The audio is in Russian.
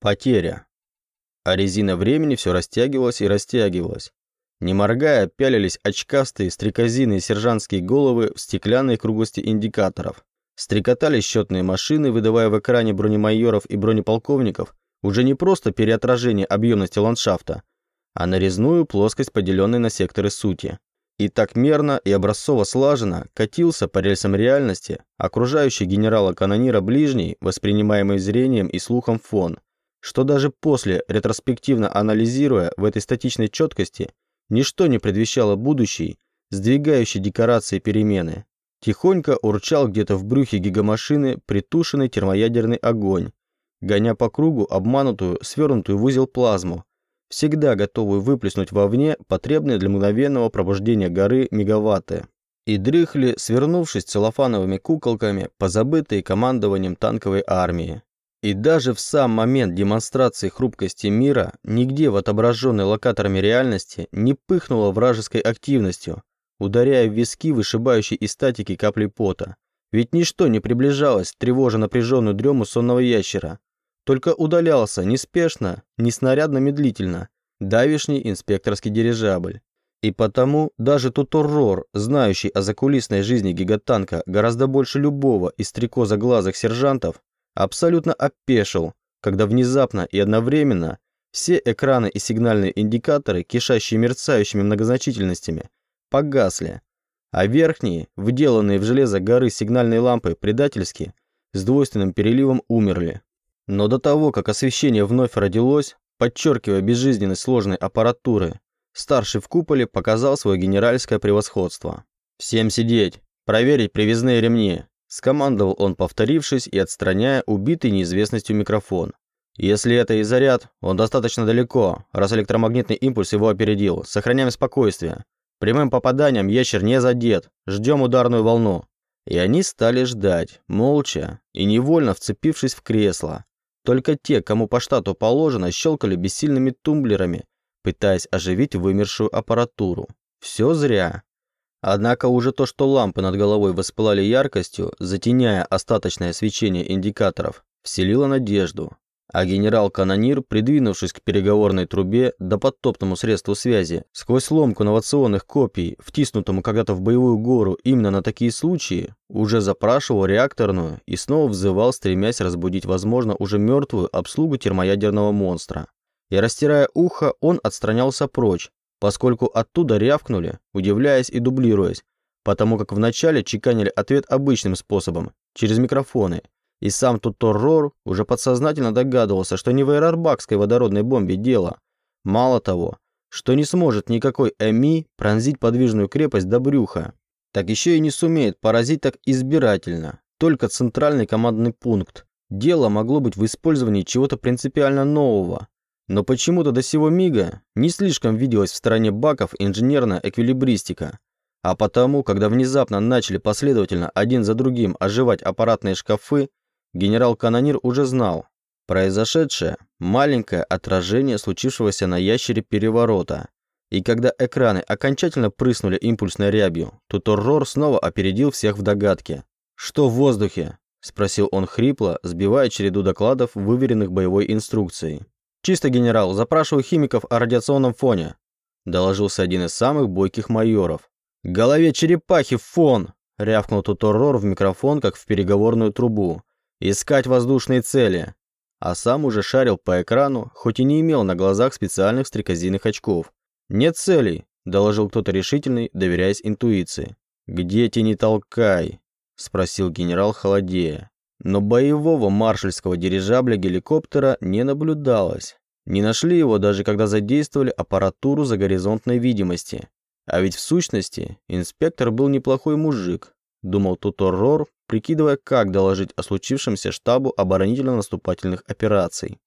Потеря. А резина времени все растягивалась и растягивалась. Не моргая, пялились очкастые стрекозиные сержантские головы в стеклянной круглости индикаторов. Стрекотали счетные машины, выдавая в экране бронемайоров и бронеполковников уже не просто переотражение объемности ландшафта, а нарезную плоскость, поделенной на секторы сути. И так мерно и образцово слаженно катился по рельсам реальности окружающий генерала-канонира ближний, воспринимаемый зрением и слухом фон, что даже после, ретроспективно анализируя в этой статичной четкости, ничто не предвещало будущей, сдвигающей декорации перемены. Тихонько урчал где-то в брюхе гигамашины притушенный термоядерный огонь, гоня по кругу обманутую, свернутую в узел плазму, всегда готовую выплеснуть вовне потребные для мгновенного пробуждения горы мегаватты. И дрыхли, свернувшись целлофановыми куколками, позабытые командованием танковой армии. И даже в сам момент демонстрации хрупкости мира нигде в отображенной локаторами реальности не пыхнуло вражеской активностью, ударяя в виски вышибающей из статики капли пота. Ведь ничто не приближалось, тревожа напряженную дрему сонного ящера. Только удалялся неспешно, неснарядно-медлительно, давишний инспекторский дирижабль. И потому даже тот уррор, знающий о закулисной жизни гигатанка гораздо больше любого из стрекоза-глазых сержантов, абсолютно опешил, когда внезапно и одновременно все экраны и сигнальные индикаторы, кишащие мерцающими многозначительностями, погасли, а верхние, вделанные в железо горы сигнальные лампы предательски, с двойственным переливом умерли. Но до того, как освещение вновь родилось, подчеркивая безжизненность сложной аппаратуры, старший в куполе показал свое генеральское превосходство. «Всем сидеть! Проверить привязные ремни!» Скомандовал он, повторившись и отстраняя убитый неизвестностью микрофон. «Если это и заряд, он достаточно далеко, раз электромагнитный импульс его опередил. Сохраняем спокойствие. Прямым попаданием ящер не задет. Ждем ударную волну. И они стали ждать, молча и невольно вцепившись в кресло. Только те, кому по штату положено, щелкали бессильными тумблерами, пытаясь оживить вымершую аппаратуру. Все зря. Однако уже то, что лампы над головой воспылали яркостью, затеняя остаточное свечение индикаторов, вселило надежду. А генерал-канонир, придвинувшись к переговорной трубе да подтопному средству связи, сквозь ломку новационных копий, втиснутому когда-то в боевую гору именно на такие случаи, уже запрашивал реакторную и снова взывал, стремясь разбудить, возможно, уже мертвую обслугу термоядерного монстра. И растирая ухо, он отстранялся прочь, поскольку оттуда рявкнули, удивляясь и дублируясь, потому как вначале чеканили ответ обычным способом, через микрофоны – и сам Туторрор уже подсознательно догадывался, что не в аэробакской водородной бомбе дело. Мало того, что не сможет никакой ЭМИ пронзить подвижную крепость до брюха, так еще и не сумеет поразить так избирательно, только центральный командный пункт. Дело могло быть в использовании чего-то принципиально нового, но почему-то до сего мига не слишком виделась в стороне баков инженерная эквилибристика. А потому, когда внезапно начали последовательно один за другим оживать аппаратные шкафы, Генерал-канонир уже знал. Произошедшее – маленькое отражение случившегося на ящере переворота. И когда экраны окончательно прыснули импульсной рябью, то Торрор снова опередил всех в догадке. «Что в воздухе?» – спросил он хрипло, сбивая череду докладов, выверенных боевой инструкцией. «Чисто, генерал, запрашиваю химиков о радиационном фоне», – доложился один из самых бойких майоров. «Голове черепахи фон!» – рявкнул Туторрор в микрофон, как в переговорную трубу. Искать воздушные цели. А сам уже шарил по экрану, хоть и не имел на глазах специальных стрекозиных очков. «Нет целей», – доложил кто-то решительный, доверяясь интуиции. «Где те не толкай?» – спросил генерал холодея. Но боевого маршальского дирижабля-геликоптера не наблюдалось. Не нашли его даже когда задействовали аппаратуру за горизонтной видимости. А ведь в сущности инспектор был неплохой мужик, думал Туторрор, прикидывая, как доложить о случившемся штабу оборонительно-наступательных операций.